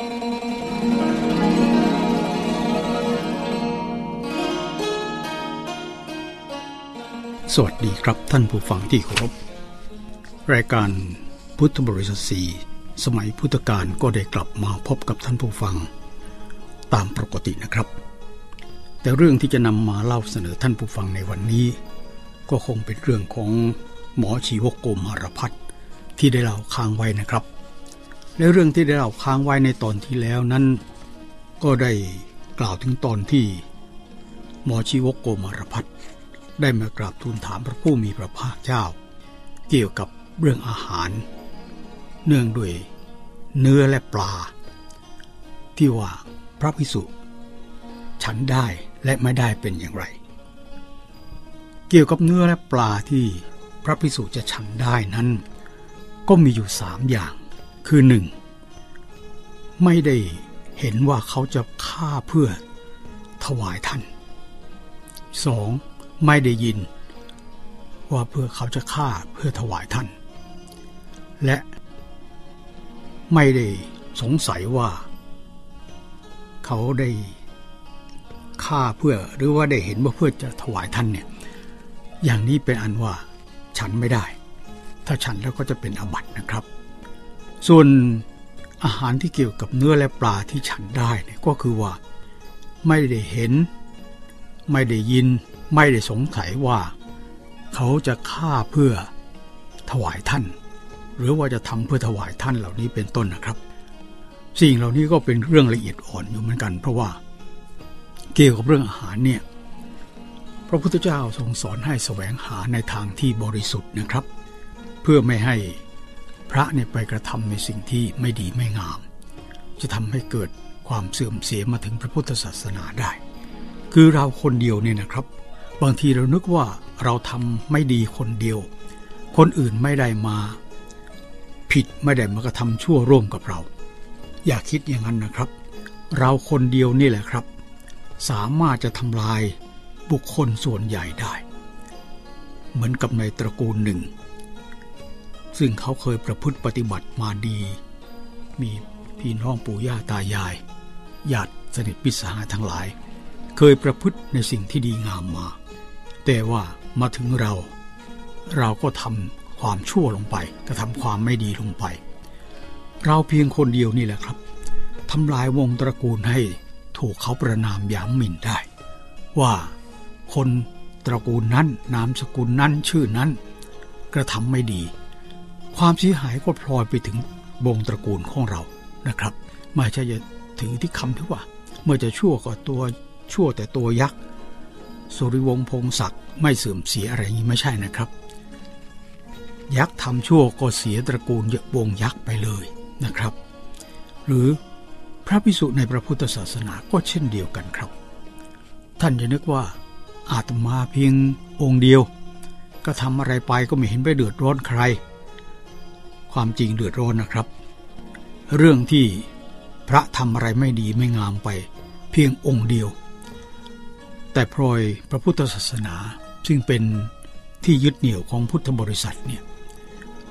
สวัสดีครับท่านผู้ฟังที่เคารพ รายการพุทธบริษัทสีสมัยพุทธกาลก็ได้กลับมาพบกับท่านผู้ฟัง ตามปกตินะครับ แต่เรื่องที่จะนำมาเล่าเสนอท่านผู้ฟังในวันนี้ ก็คงเป็นเรื่องของหมอชีวกโกมารพัฒที่ได้เล่าค้างไว้นะครับ และเรื่องที่ได้เล่าค้างไว้ในตอนที่แล้วนั้น ก็ได้กล่าวถึงตอนที่ หมอชีวกโกมารพัฒได้มากราบทูลถามพระผู้มีพระภาคเจ้า เกี่ยวกับเรื่องอาหาร เนื่องด้วยเนื้อและปลา ที่ว่าพระพิสุฉันได้และไม่ได้เป็นอย่างไร เกี่ยวกับเนื้อและปลาที่พระพิสุจะฉันได้นั้น ก็มีอยู่สามอย่าง คือหนึ่งไม่ได้เห็นว่าเขาจะฆ่าเพื่อถวายท่านสองไม่ได้ยิน ว่าเพื่อเขาจะฆ่าเพื่อถวายท่าน และไม่ได้สงสัยว่า เขาได้ฆ่าเพื่อหรือว่าได้เห็นว่าเพื่อจะถวายท่านเนี่ยอย่างนี้เป็นอันว่าฉันไม่ได้ ถ้าฉันแล้วก็จะเป็นอบัตนะครับ ส่วนอาหารที่เกี่ยวกับเนื้อและปลาที่ฉันได้เนี่ยก็คือว่าไม่ได้เห็น ไม่ได้ยิน ไม่ได้สงสัยว่า เขาจะฆ่าเพื่อถวายท่าน หรือว่าจะทำเพื่อถวายท่านเหล่านี้เป็นต้นนะครับ สิ่งเหล่านี้ก็เป็นเรื่องละเอียดอ่อนอยู่เหมือนกัน เพราะว่าเกี่ยวกับเรื่องอาหารเนี่ยพระพุทธเจ้าทรงสอนให้แสวงหาในทางที่บริสุทธิ์นะครับ เพื่อไม่ให้ พระเนี่ยไปกระทำในสิ่งที่ไม่ดีไม่งาม จะทำให้เกิดความเสื่อมเสียมาถึงพระพุทธศาสนาได้ คือเราคนเดียวเนี่ยนะครับ บางทีเรานึกว่าเราทำไม่ดีคนเดียว คนอื่นไม่ได้มา ผิดไม่ได้มากระทำชั่วร่วมกับเรา อย่าคิดอย่างนั้นนะครับ เราคนเดียวนี่แหละครับ สามารถจะทำลายบุคคลส่วนใหญ่ได้ เหมือนกับในตระกูลหนึ่ง ซึ่งเขาเคยประพฤติปฏิบัติมาดี มีพี่น้องปู่ย่าตายายญาติสนิทพิสหายทั้งหลาย เคยประพฤติในสิ่งที่ดีงามมา แต่ว่ามาถึงเรา เราก็ทำความชั่วลงไปกระทำความไม่ดีลงไป เราเพียงคนเดียวนี่แหละครับทำลายวงตระกูลให้ถูกเขาประนามยามหมิ่นได้ ว่าคนตระกูลนั้นนามสกุลนั้นชื่อนั้น กระทำไม่ดี ความเสียหายก็พลอยไปถึงวงตระกูลของเรานะครับ ไม่ใช่จะถือที่คำที่ว่า เมื่อจะชั่วก็ตัวชั่วแต่ตัวยักษ์สุริวงศ์พงศักดิ์ไม่เสื่อมเสียอะไรนี้ไม่ใช่นะครับ ยักษ์ทำชั่วก็เสียตระกูลวงยักษ์ไปเลยนะครับ หรือพระพิสุในพระพุทธศาสนาก็เช่นเดียวกันครับ ท่านจะนึกว่าอาตมาเพียงองค์เดียว ก็ทำอะไรไปก็ไม่เห็นไปเดือดร้อนใคร ความจริงเดือดร้อนนะครับ เรื่องที่พระทำอะไรไม่ดีไม่งามไป เพียงองค์เดียว แต่พลอยพระพุทธศาสนาซึ่งเป็นที่ยึดเหนี่ยวของพุทธบริษัทเนี่ย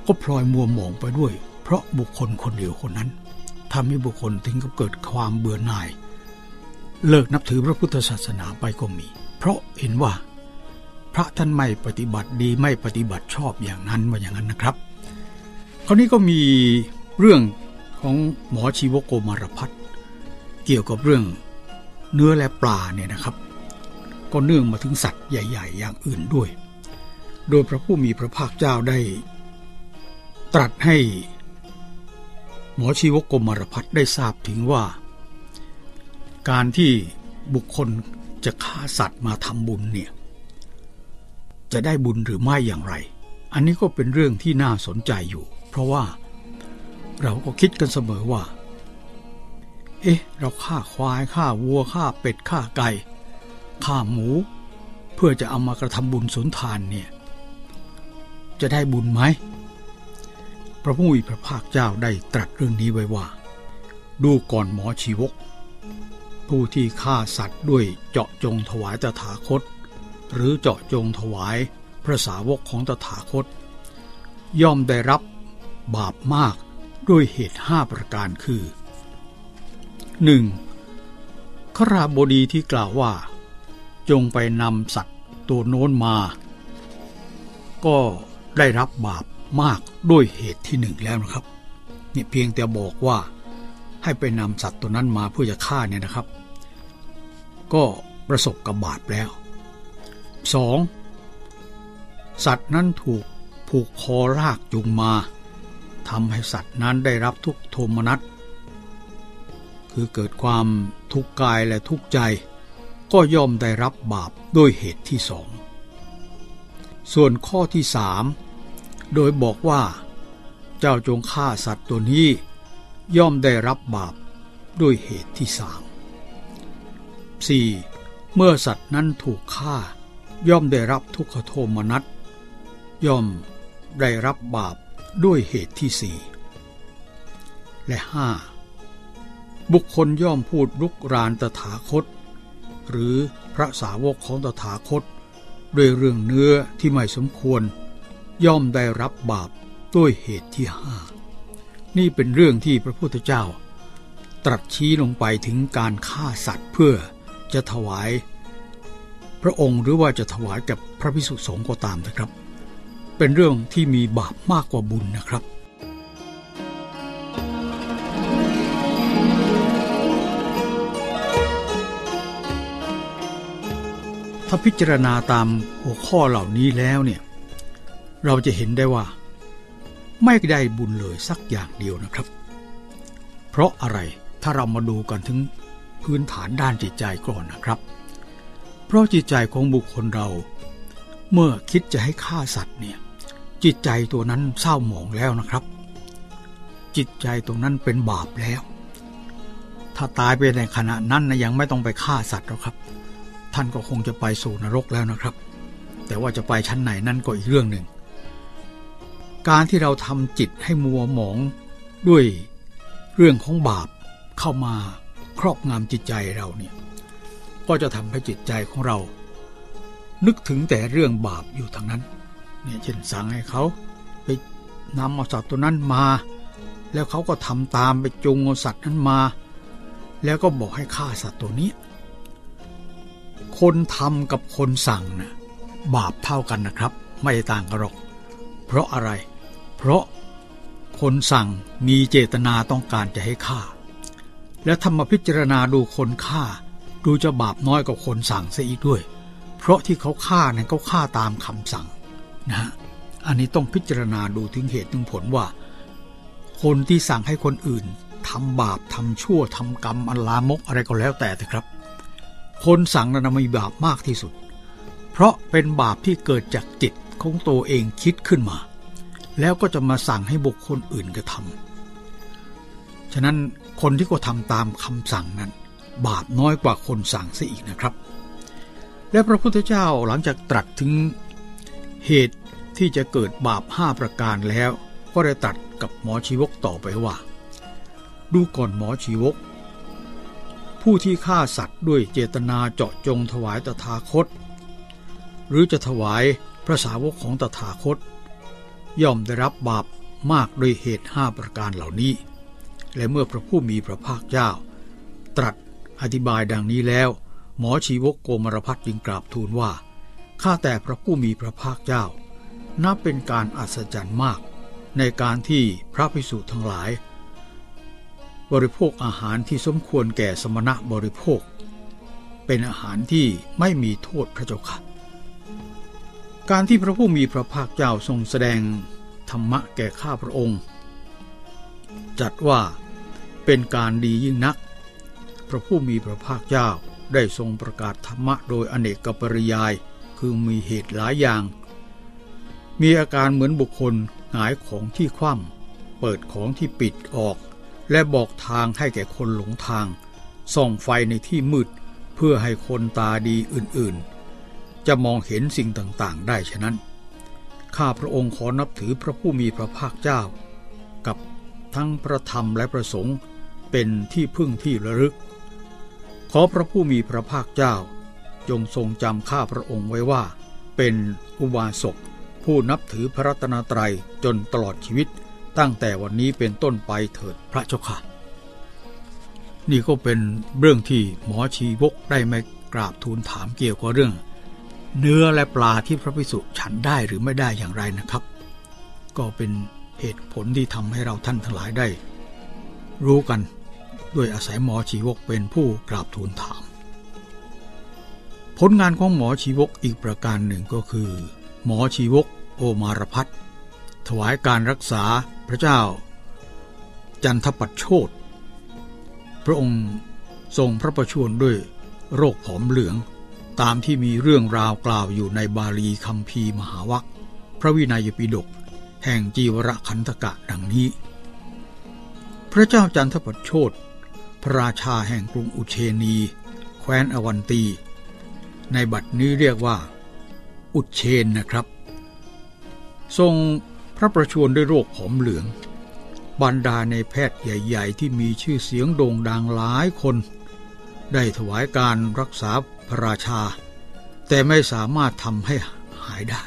ก็พลอยมัวหมองไปด้วย เพราะบุคคลคนเดียวคนนั้นทำให้บุคคลถึงกับเกิดความเบื่อหน่าย เลิกนับถือพระพุทธศาสนาไปก็มี เพราะเห็นว่า พระท่านไม่ปฏิบัติดีไม่ปฏิบัติชอบอย่างนั้นว่าอย่างนั้นนะครับ ราวนี้ก็มีเรื่องของหมอชีวโกมารพัฒเกี่ยวกับเรื่องเนื้อและปลาเนี่ยนะครับ ก็เนื่องมาถึงสัตว์ใหญ่ ๆ อย่างอื่นด้วย โดยพระผู้มีพระภาคเจ้าได้ ตรัสให้ หมอชีวโกมารพัฒได้ทราบถึงว่า การที่บุคคลจะฆ่าสัตว์มาทำบุญเนี่ยจะได้บุญหรือไม่อย่างไร อันนี้ก็เป็นเรื่องที่น่าสนใจอยู่ เพราะว่าเราก็คิดกันเสมอว่า เอ๊ะ เราฆ่าควายฆ่าวัวฆ่าเป็ดฆ่าไก่ฆ่าหมู เพื่อจะเอามากระทำบุญสุนทานเนี่ย จะได้บุญไหม พระผู้มีพระภาคเจ้าได้ตรัสเรื่องนี้ไว้ว่า ดูก่อนหมอชีวก ผู้ที่ฆ่าสัตว์ด้วยเจาะจงถวายตถาคต หรือเจาะจงถวายพระสาวกของตถาคต ย่อมได้รับ บาปมากด้วยเหตุห้าประการคือหนึ่งขราบดีที่กล่าวว่า จงไปนำสัตว์ตัวโน้นมา ก็ได้รับบาปมากด้วยเหตุที่หนึ่งแล้วนะครับนี่เพียงแต่บอกว่าให้ไปนำสัตว์ตัวนั้นมาเพื่อจะฆ่าเนี่ยนะครับ ก็ประสบกับบาปแล้ว 2. สัตว์นั้นถูกผูกคอรากจุงมา ทำให้สัตว์นั้นได้รับทุกโทมนัส คือเกิดความทุกข์กายและทุกข์ใจ ก็ย่อมได้รับบาปด้วยเหตุที่สอง ส่วนข้อที่สามโดยบอกว่า เจ้าจงฆ่าสัตว์ตัวนี้ ย่อมได้รับบาปด้วยเหตุที่สาม 4. เมื่อสัตว์นั้นถูกฆ่า ย่อมได้รับทุกขโทมนัส ย่อมได้รับบาป ด้วยเหตุที่สี่และห้าบุคคลย่อมพูดลุกรานตถาคต หรือพระสาวกของตถาคต ด้วยเรื่องเนื้อที่ไม่สมควร ย่อมได้รับบาปด้วยเหตุที่ห้านี่เป็นเรื่องที่พระพุทธเจ้า ตรัสชี้ลงไปถึงการฆ่าสัตว์เพื่อจะถวาย พระองค์หรือว่าจะถวายกับพระพิสุสงฆ์ก็ตามนะครับ เป็นเรื่องที่มีบาปมากกว่าบุญนะครับ ถ้าพิจารณาตามหัวข้อเหล่านี้แล้วเนี่ย เราจะเห็นได้ว่า ไม่ได้บุญเลยสักอย่างเดียวนะครับ เพราะอะไรถ้าเรามาดูกันถึงพื้นฐานด้านจิตใจก่อนนะครับ เพราะจิตใจของบุคคลเราเมื่อคิดจะให้ฆ่าสัตว์เนี่ย จิตใจตัวนั้นเศร้าหมองแล้วนะครับ จิตใจตรงนั้นเป็นบาปแล้ว ถ้าตายไปในขณะนั้นนะยังไม่ต้องไปฆ่าสัตว์หรอกครับ ท่านก็คงจะไปสู่นรกแล้วนะครับ แต่ว่าจะไปชั้นไหนนั่นก็อีกเรื่องหนึ่ง การที่เราทำจิตให้มัวหมองด้วยเรื่องของบาปเข้ามาครอบงำจิตใจเราเนี่ยก็จะทำให้จิตใจของเรา นึกถึงแต่เรื่องบาปอยู่ทางนั้น เนี่ยเช่นสั่งให้เขาไปนำเอาสัตว์ตัวนั้นมา แล้วเขาก็ทำตามไปจูงเอาสัตว์นั้นมา แล้วก็บอกให้ฆ่าสัตว์ตัวนี้ คนทำกับคนสั่งนะ่ะบาปเท่ากันนะครับ ไม่ต่างกันหรอก เพราะอะไร เพราะคนสั่งมีเจตนาต้องการจะให้ฆ่า และทำมาพิจารณาดูคนฆ่า ดูจะบาปน้อยกว่าคนสั่งซะอีกด้วย เพราะที่เขาฆ่านั้นเขาฆ่าตามคำสั่ง นะฮะอันนี้ต้องพิจารณาดูถึงเหตุถึงผลว่า คนที่สั่งให้คนอื่นทำบาปทำชั่วทำกรรมอันลามกอะไรก็แล้วแต่เถอะครับ คนสั่งนั้นมีบาปมากที่สุด เพราะเป็นบาปที่เกิดจากจิตของตัวเองคิดขึ้นมา แล้วก็จะมาสั่งให้บุคคลอื่นกระทำฉะนั้นคนที่ก็ทำตามคำสั่งนั้น บาปน้อยกว่าคนสั่งซะอีกนะครับ และพระพุทธเจ้าหลังจากตรัสถึง เหตุที่จะเกิดบาปห้าประการแล้ว ก็ได้ตรัสกับหมอชีวกต่อไปว่า ดูก่อนหมอชีวก ผู้ที่ฆ่าสัตว์ด้วยเจตนาเจาะจงถวายตถาคต หรือจะถวายพระสาวกของตถาคต ย่อมได้รับบาปมากโดยเหตุห้าประการเหล่านี้ และเมื่อพระผู้มีพระภาคเจ้า ตรัสอธิบายดังนี้แล้ว หมอชีวกโกมารพัฒยิงกราบทูลว่า ข้าแต่พระผู้มีพระภาคเจ้า นับเป็นการอัศจรรย์มาก ในการที่พระภิกษุทั้งหลาย บริโภคอาหารที่สมควรแก่สมณะบริโภค เป็นอาหารที่ไม่มีโทษพระเจ้าค่ะ การที่พระผู้มีพระภาคเจ้าทรงแสดงธรรมะแก่ข้าพระองค์ จัดว่าเป็นการดียิ่งนัก พระผู้มีพระภาคเจ้าได้ทรงประกาศธรรมะโดยอเนกกปริยาย คือมีเหตุหลายอย่าง มีอาการเหมือนบุคคลหงายของที่คว่ำเปิดของที่ปิดออก และบอกทางให้แก่คนหลงทาง ส่องไฟในที่มืด เพื่อให้คนตาดีอื่นๆ จะมองเห็นสิ่งต่างๆ ได้ฉะนั้น ข้าพระองค์ขอนับถือพระผู้มีพระภาคเจ้า กับทั้งพระธรรมและพระสงฆ์เป็นที่พึ่งที่ระลึก ขอพระผู้มีพระภาคเจ้า จงทรงจำข้าพระองค์ไว้ว่า เป็นอุบาสกผู้นับถือพระรัตนตรัยจนตลอดชีวิต ตั้งแต่วันนี้เป็นต้นไปเถิดพระเจ้าค่ะ นี่ก็เป็นเรื่องที่หมอชีวกได้มากราบทูลถามเกี่ยวกับเรื่อง เนื้อและปลาที่พระภิกษุฉันได้หรือไม่ได้อย่างไรนะครับ ก็เป็นเหตุผลที่ทำให้เราท่านทั้งหลายได้ รู้กันด้วยอาศัยหมอชีวกเป็นผู้กราบทูลถาม ผลงานของหมอชีวกอีกประการหนึ่งก็คือ หมอชีวกโอมารพัฒถวายการรักษาพระเจ้า จันทปัตโชตพระองค์ทรงพระประชวรด้วยโรคผอมเหลือง ตามที่มีเรื่องราวกล่าวอยู่ในบาลีคัมภีร์มหาวัคพระวินัยปิฎกแห่งจีวรคันธกะดังนี้ พระเจ้าจันทปัตโชตพระราชาแห่งกรุงอุเชนี แคว้นอวันตี ในบัดนี้เรียกว่า อุเชนนะครับ ทรงพระประชวรด้วยโรคผอมเหลือง บรรดาในแพทย์ใหญ่ ๆ ที่มีชื่อเสียงโด่งดังหลายคน ได้ถวายการรักษาพระราชา แต่ไม่สามารถทำให้หายได้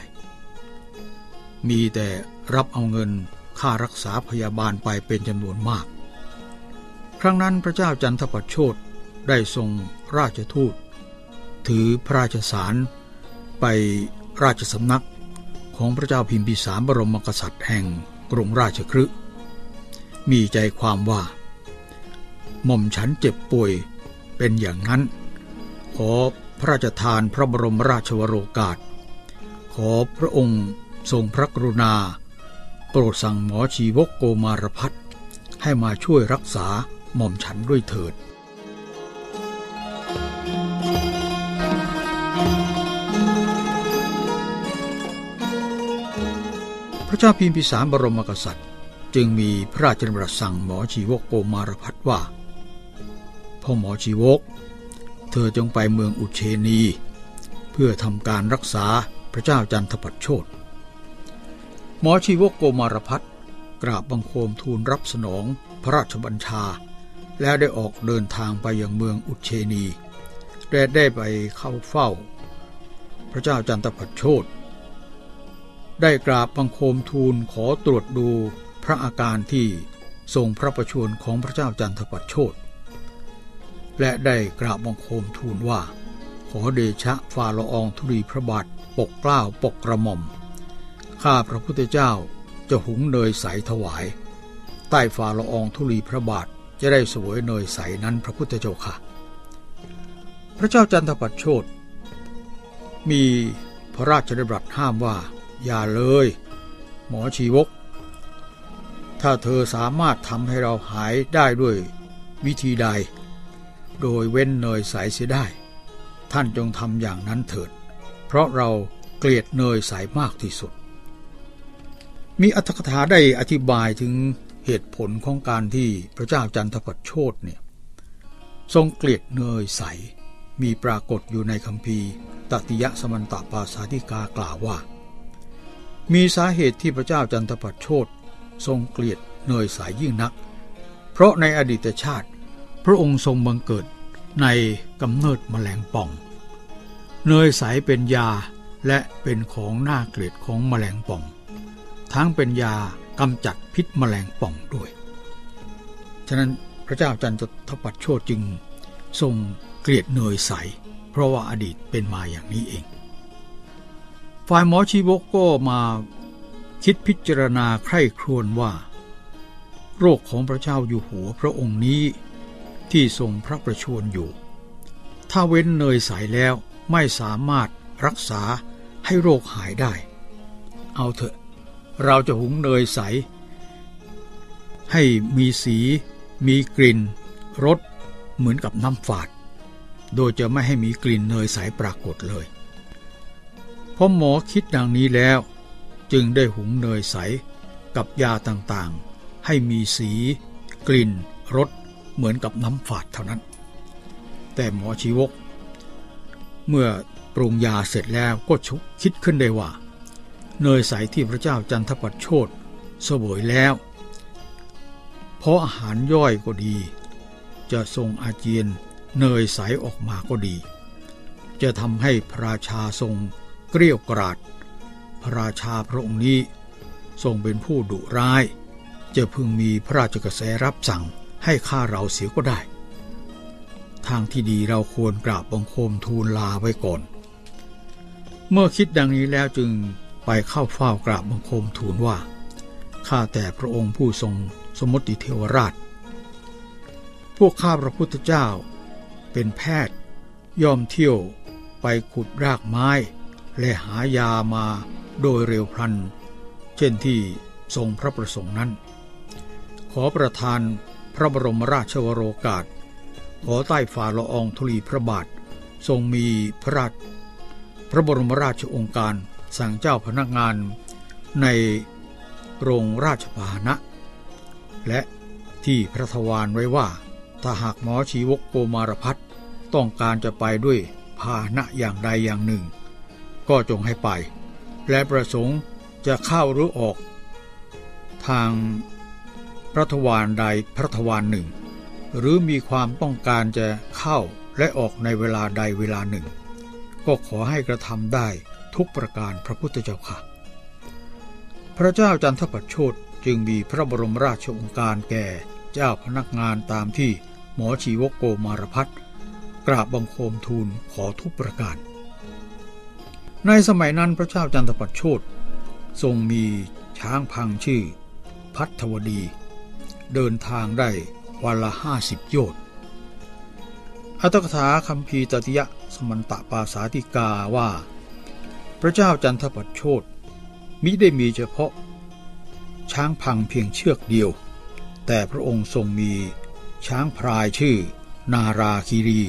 มีแต่รับเอาเงินค่ารักษาพยาบาลไปเป็นจำนวนมาก ครั้งนั้นพระเจ้าจันทประโชดได้ทรงราชทูต ถือพระราชสารไปราชสำนักของพระเจ้าพิมพิสารบรมกษัตริย์แห่งกรุงราชคฤห์มีใจความว่า หม่อมฉันเจ็บป่วยเป็นอย่างนั้น ขอพระราชทานพระบรมราชวโรกาส ขอพระองค์ทรงพระกรุณา โปรดสั่งหมอชีวกโกมารพัฒให้มาช่วยรักษาหม่อมฉันด้วยเถิด ระเจ้าพิมพิสารบรมกษัตริย์ จึงมีพระราชดำรัสสั่งหมอชีวกโกมารพัฒว่า พ่อหมอชีวก เธอจงไปเมืองอุเชนี เพื่อทำการรักษาพระเจ้าจันทปัตโชตหมอชีวกโกมารพัฒกราบบังคมทูลรับสนองพระราชบัญชา แล้วได้ออกเดินทางไปยังเมืองอุเชนีและได้ไปเข้าเฝ้า พระเจ้าจันทปัตโชต ได้กราบบังคมทูลขอตรวจดูพระอาการที่ทรงพระประชวรของพระเจ้าจันทปัตโชตและได้กราบบังคมทูลว่า ขอเดชะฝ่าละอองธุรีพระบาทปกเกล้าปกกระหม่อม ข้าพระพุทธเจ้าจะหุงเนยใสถวาย ใต้ฝ่าละอองธุลีพระบาทจะได้สวยเนยใสนั้นพระพุทธเจ้าค่ะ พระเจ้าจันทปัตโชตมีพระราชดำรัสห้ามว่า อย่าเลย หมอชีวก ถ้าเธอสามารถทำให้เราหายได้ด้วยวิธีใด โดยเว้นเนยใสเสียได้ ท่านจงทำอย่างนั้นเถิด เพราะเราเกลียดเนยใสมากที่สุด มีอัตถกถาได้อธิบายถึงเหตุผลของการที่พระเจ้าจันทปัตโชตเนี่ยทรงเกลียดเนยใส มีปรากฏอยู่ในคัมภีร์ตติยะสมันตปาสาธิกากล่าวว่า มีสาเหตุที่พระเจ้าจันทปัตโชตทรงเกลียดเนยสายยิ่งนัก เพราะในอดีตชาติ พระองค์ทรงบังเกิดในกำเนิดมแมลงป่อง เนยใสเป็นยาและเป็นของน่าเกลียดของมแมลงป่อง ทั้งเป็นยากำจัดพิษมแมลงป่องด้วย ฉะนั้นพระเจ้าจันทปัตโชตจึงทรงเกลียดเนยใส เพราะว่าอดีตเป็นมาอย่างนี้เอง ฝ่ายหมอชีวกก็มาคิดพิจารณาใคร่ครวญว่า โรคของพระเจ้าอยู่หัวพระองค์นี้ที่ทรงพระประชวรอยู่ ถ้าเว้นเนยใสแล้วไม่สามารถรักษาให้โรคหายได้ เอาเถอะ เราจะหุงเนยใส ให้มีสี มีกลิ่น รส เหมือนกับน้ำฝาด โดยจะไม่ให้มีกลิ่นเนยใสปรากฏเลย อหมอคิดดังนี้แล้ว จึงได้หุงเนยใสกับยาต่างๆ ให้มีสี กลิ่นรสเหมือนกับน้ำฝาดเท่านั้น แต่หมอชีวก เมื่อปรุงยาเสร็จแล้วก็ชุกคิดขึ้นได้ว่า เนยใสที่พระเจ้าจันทปัตโชตเสวยแล้วเพราะอาหารย่อยก็ดี จะทรงอาเจียนเนยใสออกมาก็ดี จะทำให้พระราชาทรง เกลี้ยวกราดพระราชาพระองค์นี้ ทรงเป็นผู้ดุร้าย จะพึงมีพระราชกระแสรับสั่งให้ฆ่าเราเสียก็ได้ ทางที่ดีเราควรกราบบังคมทูลลาไว้ก่อน เมื่อคิดดังนี้แล้วจึงไปเข้าเฝ้ากราบบังคมทูลว่าข้าแต่พระองค์ผู้ทรงสมมติเทวราช พวกข้าพระพุทธเจ้าเป็นแพทย์ย่อมเที่ยวไปขุดรากไม้ และหายามาโดยเร็วพลัน เช่นที่ทรงพระประสงค์นั้น ขอประทานพระบรมราชวโรกาส ขอใต้ฝ่าละอองธุลีพระบาท ทรงมีพระราชพระบรมราชองค์การสั่งเจ้าพนักงานในโรงราชพาหนะ และที่พระทวารไว้ว่า ถ้าหากหมอชีวกโกมารพัฒต้องการจะไปด้วยพาหนะอย่างใดอย่างหนึ่ง ก็จงให้ไป และประสงค์จะเข้าหรือออก ทางพระทวารใดพระทวารหนึ่ง หรือมีความต้องการจะเข้าและออกในเวลาใดเวลาหนึ่ง ก็ขอให้กระทำได้ทุกประการพระพุทธเจ้าค่ะ พระเจ้าจันทประโชดจึงมีพระบรมราชองค์การแก่เจ้าพนักงานตามที่หมอชีวกโกมารพัฒกราบบังคมทูลขอทุกประการ ในสมัยนั้นพระเจ้าจันทประโชดทรงมีช้างพังชื่อ พัทวดี เดินทางได้วันละห้าสิบโยชน์อัตถกถาคัมภีร์ตติยะสมันตะปาสาติกาว่า พระเจ้าจันทประโชดมิได้มีเฉพาะ ช้างพังเพียงเชือกเดียว แต่พระองค์ทรงมีช้างพรายชื่อ นาราคีรี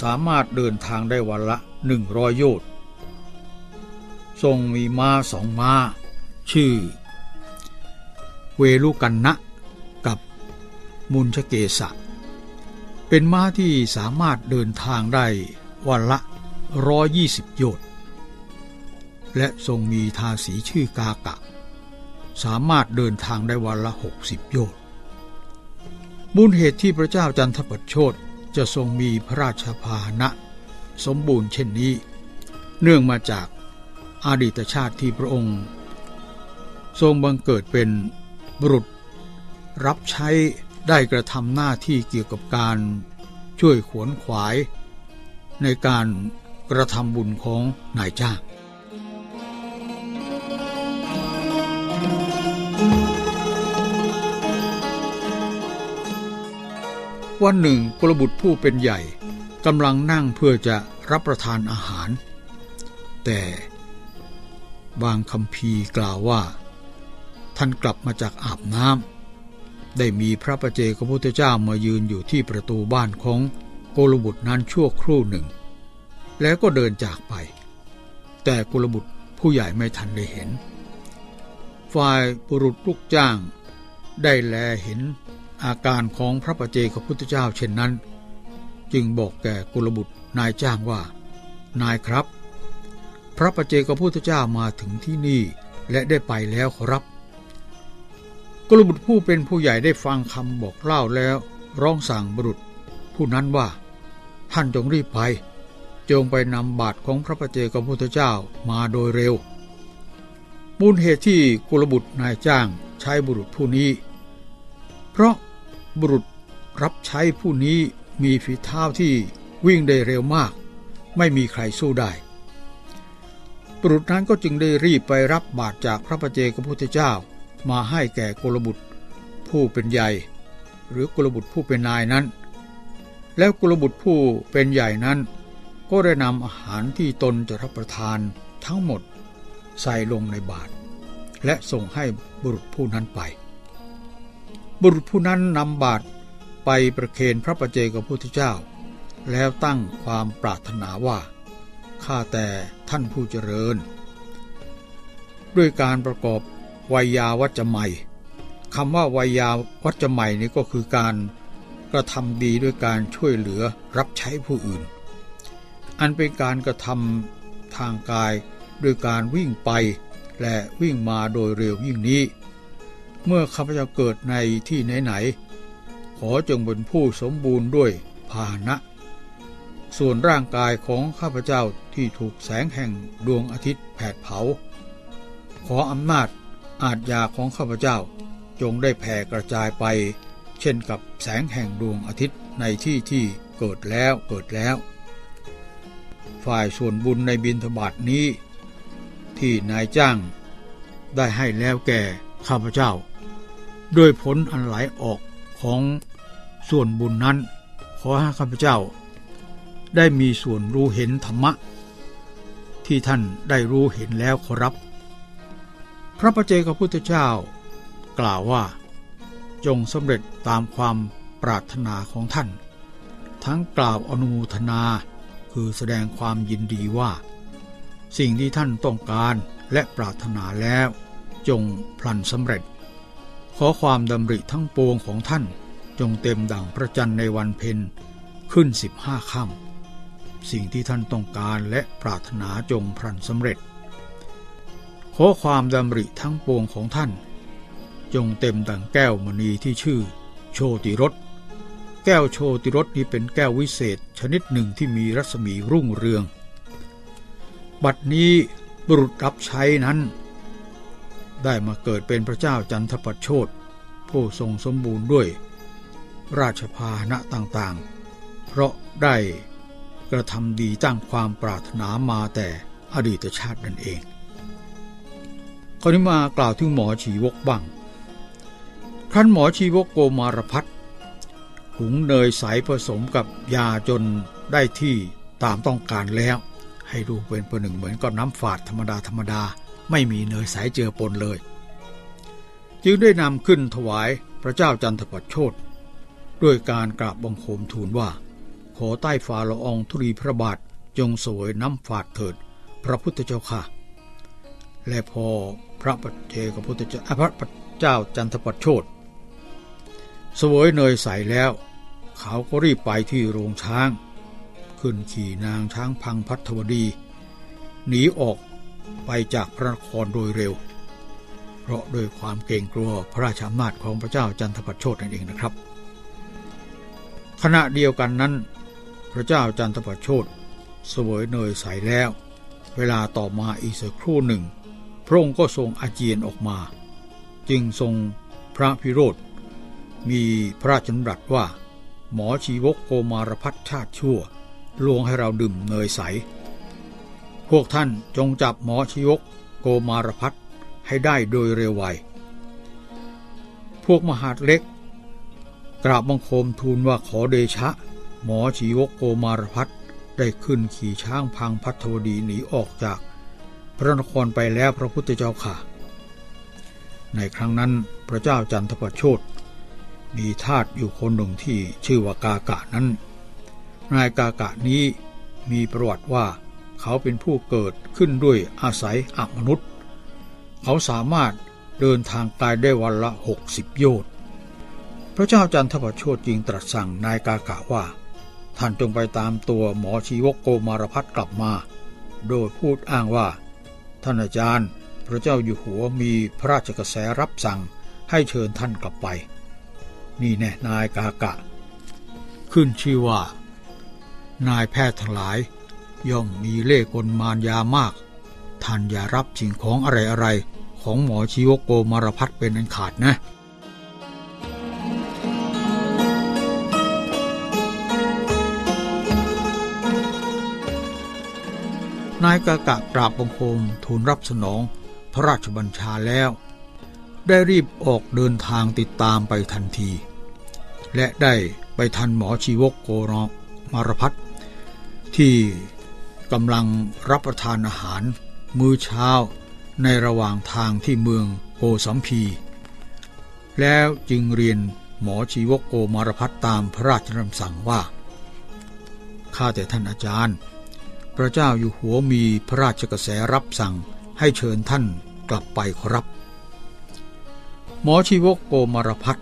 สามารถเดินทางได้วันละหนึ่งร้อยโยชน์ ทรงมีม้าสองม้า ชื่อ เวลุกันนะกับมุนชเกสะเป็นม้าที่สามารถเดินทางได้วันละร้อยยี่สิบโยชน์และทรงมีทาสีชื่อกากะ สามารถเดินทางได้วันละหกสิบโยชน์มูลเหตุที่พระเจ้าจันทประโชดจะทรงมีพระราชพาหนะ สมบูรณ์เช่นนี้ เนื่องมาจาก อดีตชาติที่พระองค์ ทรงบังเกิดเป็นบุรุษ รับใช้ได้กระทำหน้าที่เกี่ยวกับการช่วยขวนขวาย ในการกระทำบุญของนายจ้างวันหนึ่งกุลบุตรผู้เป็นใหญ่กำลังนั่งเพื่อจะรับประทานอาหาร แต่ บางคำพีกล่าวว่า ท่านกลับมาจากอาบน้ำได้มีพระประเจกพุทธเจ้ามายืนอยู่ที่ประตูบ้านของโกลบุตรนั้นชั่วครู่หนึ่ง แล้วก็เดินจากไป แต่กุลบุตรผู้ใหญ่ไม่ทันได้เห็น ฝ่ายบุรุษลูกจ้าง ได้แลเห็นอาการของพระประเจกพุทธเจ้าเช่นนั้น จึงบอกแก่กุลบุตรนายจ้างว่า นายครับ พระประเจกพุทธเจ้ามาถึงที่นี่และได้ไปแล้วครับกุลบุตรผู้เป็นผู้ใหญ่ได้ฟังคำบอกเล่าแล้ว ร้องสั่งบุรุษ ผู้นั้นว่า ท่านจงรีบไป จงไปนำบาตรของพระประเจกพุทธเจ้ามาโดยเร็ว มูลเหตุที่กุลบุตรนายจ้างใช้บุรุษผู้นี้ เพราะบุรุษรับใช้ผู้นี้มีฝีเท้าที่วิ่งได้เร็วมาก ไม่มีใครสู้ได้ บุรุษนั้นก็จึงได้รีบไปรับบาตรจากพระประเจกพุทธเจ้า มาให้แก่กุลบุตรผู้เป็นใหญ่ หรือกุลบุตรผู้เป็นนายนั้น แล้วกุลบุตรผู้เป็นใหญ่นั้น ก็ได้นำอาหารที่ตนจะรับประทานทั้งหมดใส่ลงในบาตรและส่งให้บุรุษผู้นั้นไป บุรุษผู้นั้นนำบาตรไปประเคนพระประเจกับพุทธเจ้า แล้วตั้งความปรารถนาว่า ข้าแต่ท่านผู้เจริญ ด้วยการประกอบวัยาวัจจะใหม่คำว่าวัยาวัจจะใหม่นี้ก็คือการกระทำดีด้วยการช่วยเหลือรับใช้ผู้อื่น อันเป็นการกระทำทางกายด้วยการวิ่งไปและวิ่งมาโดยเร็วยิ่งนี้ เมื่อข้าพเจ้าเกิดในที่ไหนๆขอจงเป็นผู้สมบูรณ์ด้วยภาณะ ส่วนร่างกายของข้าพเจ้าที่ถูกแสงแห่งดวงอาทิตย์แผดเผา ขออำนาจอาจยาของข้าพเจ้าจงได้แผ่กระจายไป เช่นกับแสงแห่งดวงอาทิตย์ในที่ที่เกิดแล้วเกิดแล้ว ฝ่ายส่วนบุญในบินทบาทนี้ ที่นายจ้างได้ให้แล้วแก่ข้าพเจ้าโดยผลอันไหลออกของส่วนบุญนั้น ขอให้ข้าพเจ้า ได้มีส่วนรู้เห็นธรรมะ ที่ท่านได้รู้เห็นแล้วขอรับ พระประเจกพุทธเจ้ากล่าวว่า จงสำเร็จตามความปรารถนาของท่าน ทั้งกล่าวอนุโมทนาคือแสดงความยินดีว่า สิ่งที่ท่านต้องการและปรารถนาแล้ว จงพลันสำเร็จ ขอความดำริทั้งปวงของท่านจงเต็มดั่งพระจันทร์ในวันเพ็ญขึ้นสิบห้าค่ำ สิ่งที่ท่านต้องการและปรารถนาจงพลันสำเร็จ ขอความดำริทั้งปวงของท่าน จงเต็มดังแก้วมณีที่ชื่อ โชติรสแก้วโชติรสนี้เป็นแก้ววิเศษชนิดหนึ่งที่มีรัศมีรุ่งเรือง บัดนี้บุรุษรับใช้นั้น ได้มาเกิดเป็นพระเจ้าจันทประโชดผู้ทรงสมบูรณ์ด้วย ราชพาหนะต่างๆ เพราะได้ กระทำดีตั้งความปรารถนามาแต่อดีตชาตินั่นเอง คราวนี้มากล่าวถึงหมอชีวกบ้าง ครั้นหมอชีวกโกมารพัฒหุงเนยใสผสมกับยาจนได้ที่ตามต้องการแล้ว ให้ดูเป็นประหนึ่งเหมือนกับน้ำฝาดธรรมดาธรรมดาไม่มีเนยใสเจือปนเลย จึงได้นำขึ้นถวายพระเจ้าจันทปโชตด้วยการกราบบังคมทูลว่า ขอใต้ฝ่าละอองธุรีพระบาทจงสวยน้ำฝาดเถิด พระพุทธเจ้าค่ะ และพอพระปัจเจกพุทธเจ้าพระเจ้าจันทปัโชตสวยเนยใสแล้ว เขาก็รีบไปที่โรงช้าง ขึ้นขี่นางช้างพังพัทวดี หนีออกไปจากพระนครโดยเร็ว เพราะโดยความเกรงกลัวพระราชอำนาจของพระเจ้าจันทปัโชตนั่นเองนะครับ ขณะเดียวกันนั้น ระเจ้าจันทประโชดเสวยเนยใสแล้ว เวลาต่อมาอีกสักครู่หนึ่ง พระองค์ก็ทรงอาเจียนออกมา จึงทรงพระพิโรธ มีพระราชดำรัสว่า หมอชีวกโกมารพัฒชาติชั่ว ลวงให้เราดื่มเนยใส พวกท่านจงจับหมอชีวกโกมารพัฒให้ได้โดยเร็วไวพวกมหาดเล็ก กราบบังคมทูลว่าขอเดชะ หมอชีวกโกมารพัฒได้ขึ้นขี่ช้างพังพัทวดีหนีออกจาก พระนครไปแล้วพระพุทธเจ้าค่ะ ในครั้งนั้นพระเจ้าจันทประโชดมีทาสอยู่คนหนึ่งที่ชื่อว่ากากะนั้น นายกากะนี้มีประวัติว่าเขาเป็นผู้เกิดขึ้นด้วยอาศัยอมนุษย์ เขาสามารถเดินทางไกลได้วันละหกสิบโยชน์ พระเจ้าจันทประโชดจึงตรัสสั่งนายกากะว่า ท่านจงไปตามตัวหมอชีวกโกมารพัฒกลับมา โดยพูดอ้างว่า ท่านอาจารย์ พระเจ้าอยู่หัวมีพระราชกระแสรับสั่งให้เชิญท่านกลับไป นี่แน่นายกากะ ขึ้นชื่อว่า นายแพทย์ทั้งหลาย ย่อมมีเล่กลมารยามาก ท่านอย่ารับสิ่งของอะไรๆของหมอชีวกโกมารพัฒเป็นอันขาดนะ นายกากะกราบบังคมทูลรับสนองพระราชบัญชาแล้ว ได้รีบออกเดินทางติดตามไปทันที และได้ไปทันหมอชีวกโกรมารพัฒที่กำลังรับประทานอาหาร มื้อเช้าในระหว่างทางที่เมืองโกสัมพี แล้วจึงเรียนหมอชีวกโกมารพัฒตามพระราชคำสั่งว่า ข้าแต่ท่านอาจารย์ พระเจ้าอยู่หัวมีพระราชกระแสรับสั่งให้เชิญท่านกลับไปครับ หมอชีวกโกมารพัฒ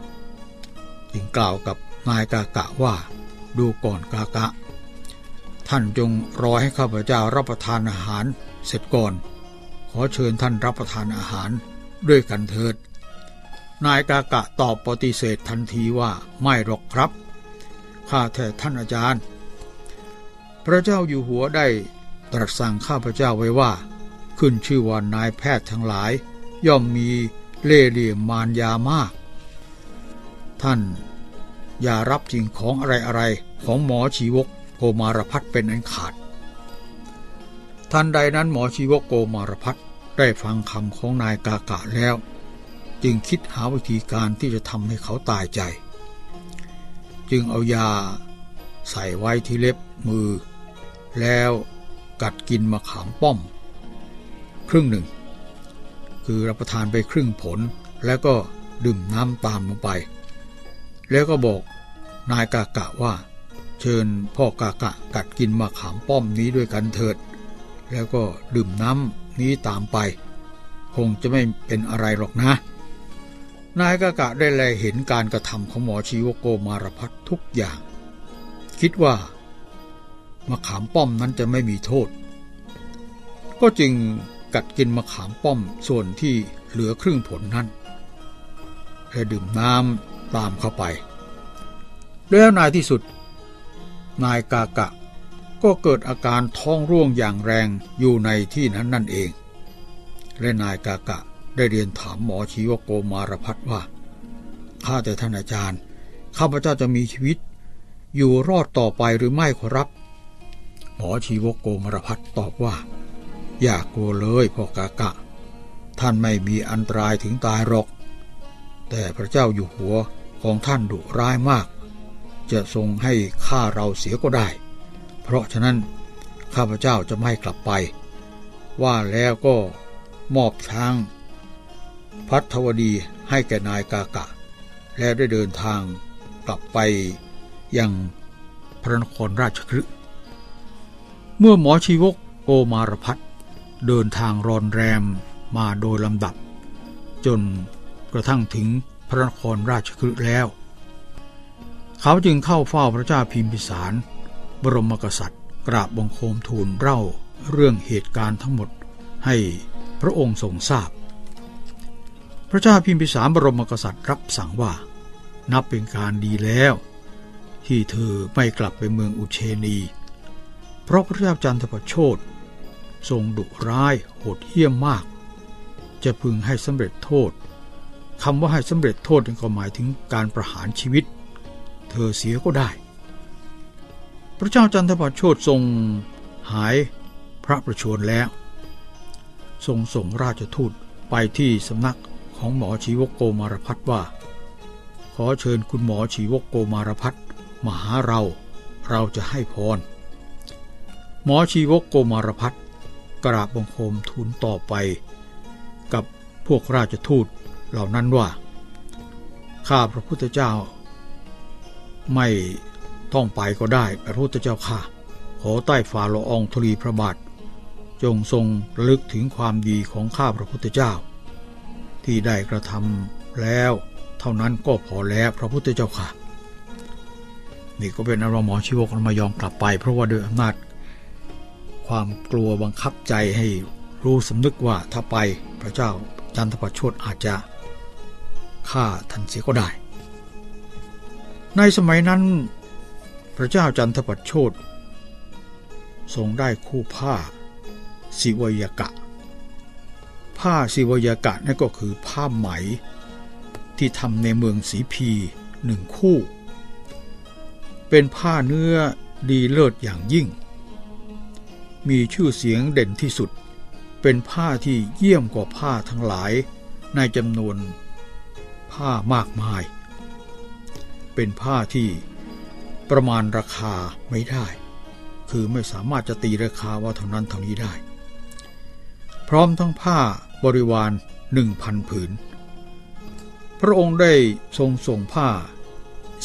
จึงกล่าวกับนายกากะว่า ดูก่อนกากะ ท่านจงรอให้ข้าพเจ้ารับประทานอาหารเสร็จก่อน ขอเชิญท่านรับประทานอาหารด้วยกันเถิด นายกากะตอบปฏิเสธทันทีว่าไม่หรอกครับ ข้าแต่ท่านอาจารย์ พระเจ้าอยู่หัวได้ตรัสสั่งข้าพเจ้าไว้ว่า ขึ้นชื่อว่านายแพทย์ทั้งหลาย ย่อมมีเล่ห์เหลี่ยมมารยามาก ท่านอย่ารับสิ่งของอะไรๆของหมอชีวกโกมารพัฒเป็นอันขาด ทันใดนั้นหมอชีวกโกมารพัฒได้ฟังคำของนายกากะแล้ว จึงคิดหาวิธีการที่จะทำให้เขาตายใจ จึงเอายาใส่ไว้ที่เล็บมือ แล้วกัดกินมะขามป้อม ครึ่งหนึ่ง คือรับประทานไปครึ่งผลแล้วก็ดื่มน้ำตามลงไป แล้วก็บอกนายกากะว่า เชิญพ่อกากะกัดกินมะขามป้อมนี้ด้วยกันเถิด แล้วก็ดื่มน้ำนี้ตามไป คงจะไม่เป็นอะไรหรอกนะ นายกากะได้แลเห็นการกระทำของหมอชีวโกมารพัฒทุกอย่าง คิดว่า มะขามป้อมนั้นจะไม่มีโทษ ก็จึงกัดกินมะขามป้อมส่วนที่เหลือครึ่งผลนั้นและดื่มน้ำตามเข้าไป แล้วนายที่สุด นายกากะ ก็เกิดอาการท้องร่วงอย่างแรงอยู่ในที่นั้นนั่นเอง และนายกากะได้เรียนถามหมอชีวโกมารพัฒว่า ข้าแต่ท่านอาจารย์ ข้าพเจ้าจะมีชีวิต อยู่รอดต่อไปหรือไม่ขอรับ หมอชีวโกมรพัฒตอบว่า อย่ากลัวเลยพ่อกากะ ท่านไม่มีอันตรายถึงตายหรอก แต่พระเจ้าอยู่หัวของท่านดุร้ายมาก จะทรงให้ฆ่าเราเสียก็ได้ เพราะฉะนั้นข้าพเจ้าจะไม่กลับไป ว่าแล้วก็มอบช้าง พัทวดีให้แก่นายกากะ แล้วได้เดินทางกลับไปยังพระนครราชคฤห์ เมื่อหมอชีวกโกมารพัฒเดินทางรอนแรมมาโดยลำดับ จนกระทั่งถึงพระนครราชคฤห์แล้ว เขาจึงเข้าเฝ้าพระเจ้าพิมพิสาร บรมกษัตริย์ กราบบังคมทูลเล่าเรื่องเหตุการณ์ทั้งหมดให้พระองค์ทรงทราบ พระเจ้าพิมพิสารบรมกษัตริย์รับสั่งว่า นับเป็นการดีแล้ว ที่เธอไม่กลับไปเมืองอุเชนี เพราะพระเจ้าจันทประโชดทรงดุร้ายโหดเหี้ยมมาก จะพึงให้สำเร็จโทษคำว่าให้สำเร็จโทษนั้นก็หมายถึงการประหารชีวิต เธอเสียก็ได้ พระเจ้าจันทประโชดทรงหายพระประชวรแล้ว ทรงส่งราชทูตไปที่สำนักของหมอชีวกโกมารพัฒว่า ขอเชิญคุณหมอชีวกโกมารพัฒมาหาเรา เราจะให้พร หมอชีวกโกมารพัฒกราบบังคมทูลต่อไป กับพวกราชทูตเหล่านั้นว่า ข้าพระพุทธเจ้า ไม่ต้องไปก็ได้พระพุทธเจ้าข้าขอใต้ฝ่าละอองธุลีพระบาท จงทรงระลึกถึงความดีของข้าพระพุทธเจ้า ที่ได้กระทำแล้วเท่านั้นก็พอแล้วพระพุทธเจ้าค่ะ นี่ก็เป็นอารมณ์หมอชีวกมายอมกลับไป เพราะว่าด้วยอำนาจ ความกลัวบังคับใจให้รู้สำนึกว่าถ้าไปพระเจ้าจันทประชดอาจจะฆ่าท่านเสียก็ได้ ในสมัยนั้น พระเจ้าจันทปัโชดทรงได้คู่ผ้าสิวยกะ ผ้าสิวยกะนั่นก็คือผ้าไหมที่ทำในเมืองสีพีหนึ่งคู่ เป็นผ้าเนื้อดีเลิศอย่างยิ่ง มีชื่อเสียงเด่นที่สุด เป็นผ้าที่เยี่ยมกว่าผ้าทั้งหลายในจำนวนผ้ามากมาย เป็นผ้าที่ประมาณราคาไม่ได้ คือไม่สามารถจะตีราคาว่าเท่านั้นเท่านี้ได้ พร้อมทั้งผ้าบริวารหนึ่งพันผืน พระองค์ได้ทรงส่งผ้า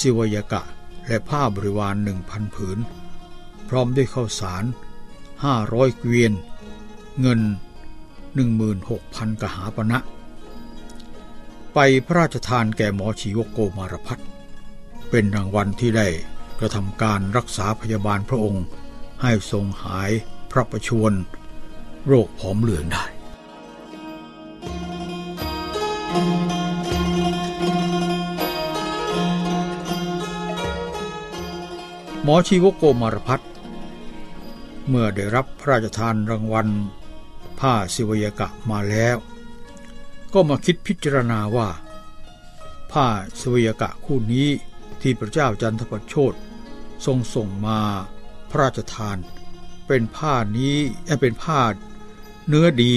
สิวยกะ และผ้าบริวารหนึ่งพันผืน พร้อมด้วยข้าวสาร ห้าร้อยเกวียน เงินหนึ่งหมื่นหกพันกหาปณะไปพระราชทานแก่หมอชีวโกมารพัฒเป็นรางวัลที่ได้กระทำการรักษาพยาบาลพระองค์ ให้ทรงหายพระประชวรโรคผอมเหลืองได้ หมอชีวโกมารพัฒ เมื่อได้รับพระราชทานรางวัล ผ้าสิวยกะมาแล้ว ก็มาคิดพิจารณาว่า ผ้าสวยกะคู่นี้ที่พระเจ้าจันทประโชดทรงส่งมาพระราชทาน เป็นผ้านี้เป็นผ้าเนื้อดี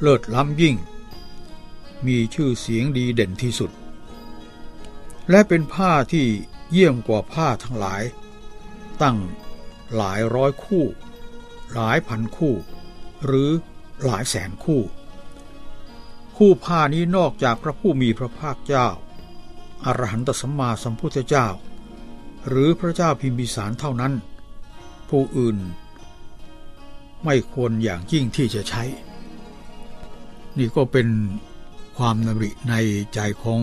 เลิศล้ำยิ่ง มีชื่อเสียงดีเด่นที่สุด และเป็นผ้าที่เยี่ยมกว่าผ้าทั้งหลาย ตั้ง หลายร้อยคู่ หลายพันคู่ หรือหลายแสนคู่ คู่ผ้านี้นอกจากพระผู้มีพระภาคเจ้าอรหันตสัมมาสัมพุทธเจ้า หรือพระเจ้าพิมพิสารเท่านั้น ผู้อื่น ไม่ควรอย่างยิ่งที่จะใช้ นี่ก็เป็นความนริในใจของ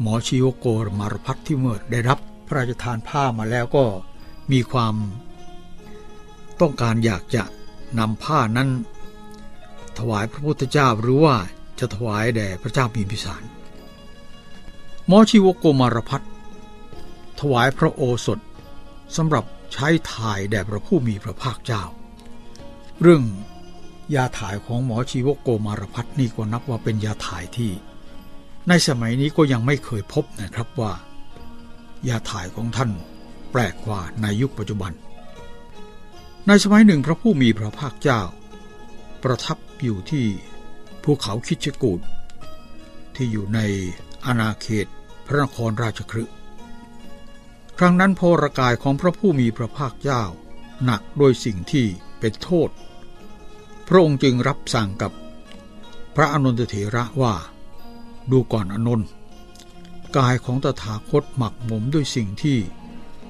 หมอชีวโกรมารพัฒที่เมื่อได้รับพระราชทานผ้ามาแล้วก็มีความ ต้องการอยากจะนำผ้านั้น ถวายพระพุทธเจ้าหรือว่าจะถวายแด่พระเจ้าพิมพิสารหมอชีวโกมารพัฒถวายพระโอสถสำหรับใช้ถ่ายแด่พระผู้มีพระภาคเจ้า เรื่องยาถ่ายของหมอชีวโกมารพัฒนี่ก็นับว่าเป็นยาถ่ายที่ ในสมัยนี้ก็ยังไม่เคยพบนะครับว่า ยาถ่ายของท่านแปลกกว่าในยุคปัจจุบัน ในสมัยหนึ่งพระผู้มีพระภาคเจ้า ประทับอยู่ที่ภูเขาคิชกูดที่อยู่ในอาณาเขตพระนครราชคฤห์ครั้งนั้นพรกายของพระผู้มีพระภาคเจ้า หนักโดยสิ่งที่เป็นโทษ พระองค์จึงรับสั่งกับพระอนุนตเถระว่าดูก่อนอนนกายของตถาคตหมักหมมด้วยสิ่งที่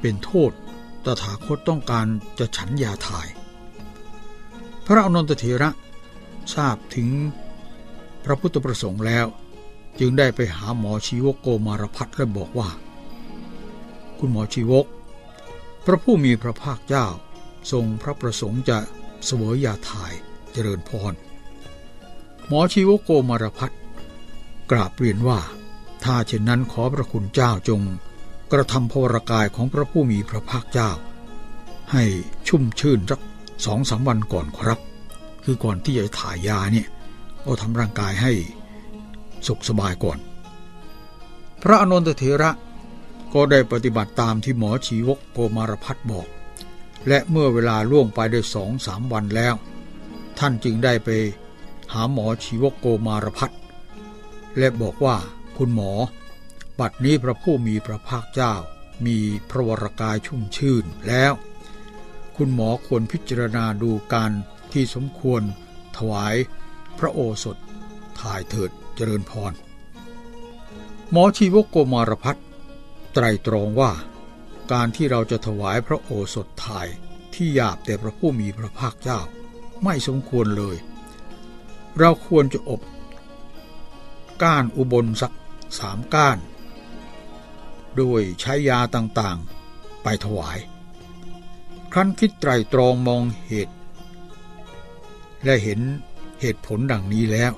เป็นโทษ ตถาคตต้องการจะฉันยาถ่าย พระอนุนตเถระทราบถึงพระพุทธประสงค์แล้ว จึงได้ไปหาหมอชีวกโกมารพัฒและบอกว่า คุณหมอชีวก พระผู้มีพระภาคเจ้าทรงพระประสงค์จะเสวยยาถ่ายเจริญพร หมอชีวกโกมารพัฒกราบเรียนว่า ถ้าเช่นนั้นขอพระคุณเจ้าจง กระทำพวรกายของพระผู้มีพระภาคเจ้า ให้ชุ่มชื่นสักสองสามวันก่อนครับ คือก่อนที่จะถ่ายยาเนี่ยก็ทำร่างกายให้สุขสบายก่อน พระอนนทเถระก็ได้ปฏิบัติตามที่หมอชีวกโกมารพัฒบอก และเมื่อเวลาล่วงไปได้สองสามวันแล้ว ท่านจึงได้ไปหาหมอชีวกโกมารพัฒและบอกว่าคุณหมอ บัดนี้พระผู้มีพระภาคเจ้า มีพระวรากายชุ่มชื่นแล้ว คุณหมอควรพิจารณาดูการที่สมควรถวายพระโอสถถ่ายเถิดเจริญพร หมอชีวกโกมารพัฒไตรตรองว่า การที่เราจะถวายพระโอสถถ่ายที่หยาบแต่พระผู้มีพระภาคเจ้า ไม่สมควรเลย เราควรจะอบ ก้านอุบลสักสามก้าน โดยใช้ยาต่างๆ ไปถวาย ครั้นคิดไตรตรองมองเหตุ และเห็นเหตุผลดังนี้แล้ว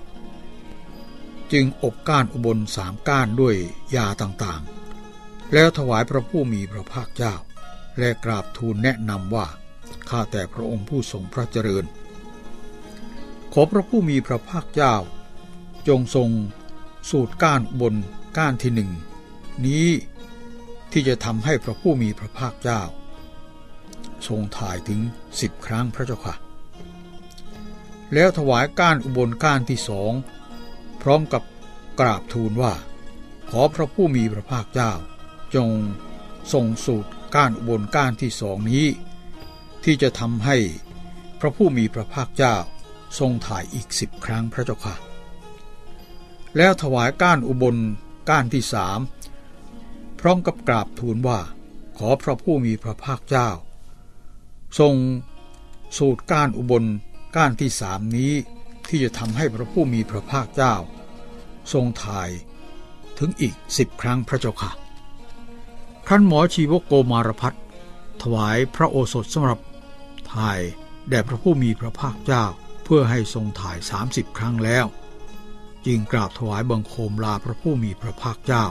จึงอบก้านอุบลสามก้านด้วยยาต่างๆ แล้วถวายพระผู้มีพระภาคเจ้า และกราบทูลแนะนำว่าข้าแต่พระองค์ผู้ทรงพระเจริญ ขอพระผู้มีพระภาคเจ้า จงทรงสูตรก้านบนก้านที่หนึ่งนี้ ที่จะทำให้พระผู้มีพระภาคเจ้า ทรงถ่ายถึงสิบครั้งพระเจ้าค่ะ แล้วถวายก้านอุบลก้านที่สอง พร้อมกับกราบทูลว่า ขอพระผู้มีพระภาคเจ้า จงทรงสูตรก้านอุบลก้านที่สองนี้ ที่จะทำให้พระผู้มีพระภาคเจ้าทรงถ่ายอีกสิบครั้งพระเจ้าค่ะ แล้วถวายก้านอุบลก้านที่สาม ร้อมกับกราบทูลว่า ขอพระผู้มีพระภาคเจ้า ทรงสูตรก้านอุบลก้านที่สามนี้ที่จะทำให้พระผู้มีพระภาคเจ้า ทรงถ่ายถึงอีกสิบครั้งพระเจ้าค่ะ ครั้นหมอชีวโกมารพัฒถวายพระโอสถสำหรับถ่ายแด่พระผู้มีพระภาคเจ้าเพื่อให้ทรงถ่ายสามิบครั้งแล้ว จึงกราบถวายบังคมลาพระผู้มีพระภาคเจ้า